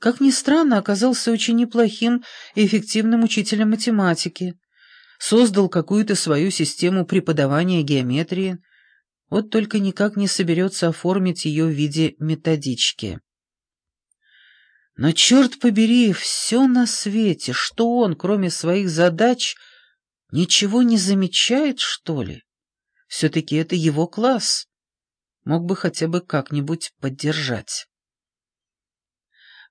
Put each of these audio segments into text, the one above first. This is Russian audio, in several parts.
как ни странно, оказался очень неплохим и эффективным учителем математики. Создал какую-то свою систему преподавания геометрии, вот только никак не соберется оформить ее в виде методички. Но, черт побери, все на свете, что он, кроме своих задач, ничего не замечает, что ли? Все-таки это его класс. Мог бы хотя бы как-нибудь поддержать.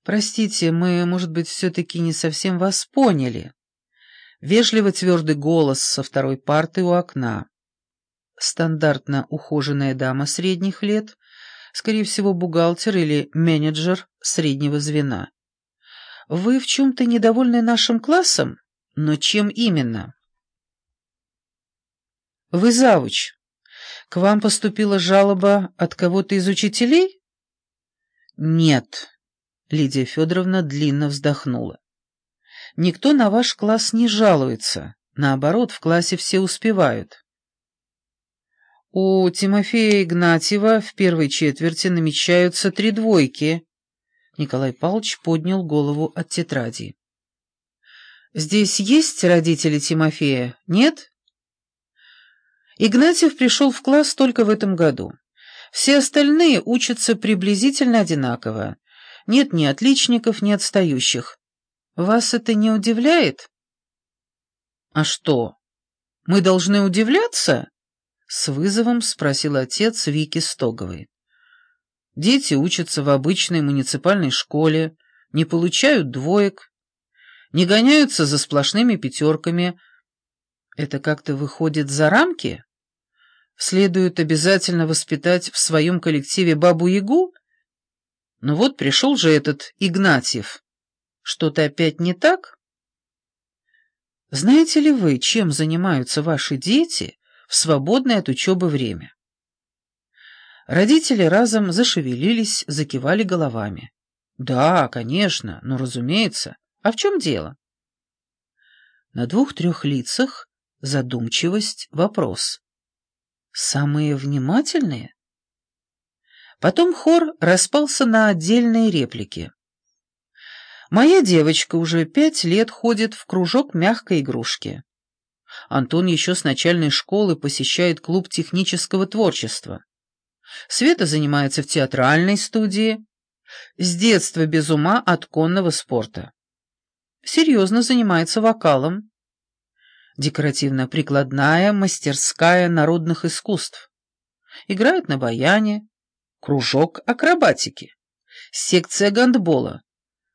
«Простите, мы, может быть, все-таки не совсем вас поняли». Вежливо твердый голос со второй парты у окна. Стандартно ухоженная дама средних лет, скорее всего, бухгалтер или менеджер среднего звена. «Вы в чем-то недовольны нашим классом? Но чем именно?» «Вы завуч. К вам поступила жалоба от кого-то из учителей?» «Нет», Лидия Федоровна длинно вздохнула. «Никто на ваш класс не жалуется. Наоборот, в классе все успевают». «У Тимофея Игнатьева в первой четверти намечаются три двойки». Николай Павлович поднял голову от тетради. «Здесь есть родители Тимофея, нет?» Игнатьев пришел в класс только в этом году. Все остальные учатся приблизительно одинаково, нет ни отличников, ни отстающих. Вас это не удивляет? А что, мы должны удивляться? С вызовом спросил отец Вики Стоговой. Дети учатся в обычной муниципальной школе, не получают двоек, не гоняются за сплошными пятерками. Это как-то выходит за рамки? Следует обязательно воспитать в своем коллективе бабу-ягу ну вот пришел же этот Игнатьев. Что-то опять не так? Знаете ли вы, чем занимаются ваши дети в свободное от учебы время? Родители разом зашевелились, закивали головами. Да, конечно, ну разумеется. А в чем дело? На двух-трех лицах задумчивость, вопрос. Самые внимательные? Потом хор распался на отдельные реплики. «Моя девочка уже пять лет ходит в кружок мягкой игрушки. Антон еще с начальной школы посещает клуб технического творчества. Света занимается в театральной студии. С детства без ума от конного спорта. Серьезно занимается вокалом. Декоративно-прикладная мастерская народных искусств. Играет на баяне, кружок акробатики, секция гандбола,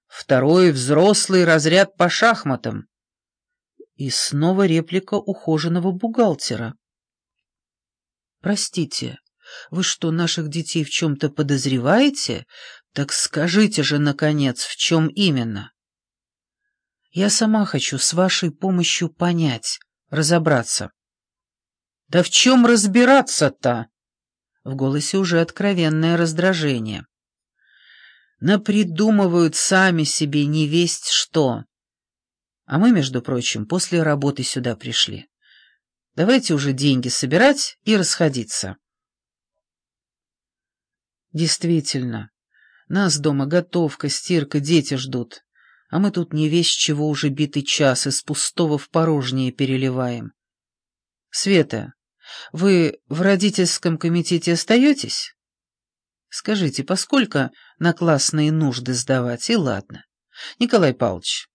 второй взрослый разряд по шахматам. И снова реплика ухоженного бухгалтера. «Простите, вы что, наших детей в чем-то подозреваете? Так скажите же, наконец, в чем именно?» «Я сама хочу с вашей помощью понять, разобраться». «Да в чем разбираться-то?» В голосе уже откровенное раздражение. Напридумывают сами себе не весть что. А мы, между прочим, после работы сюда пришли. Давайте уже деньги собирать и расходиться. Действительно, нас дома готовка, стирка, дети ждут, а мы тут не весь чего уже битый час из пустого в порожнее переливаем. Света, вы в родительском комитете остаетесь? Скажите, поскольку на классные нужды сдавать, и ладно. Николай Павлович,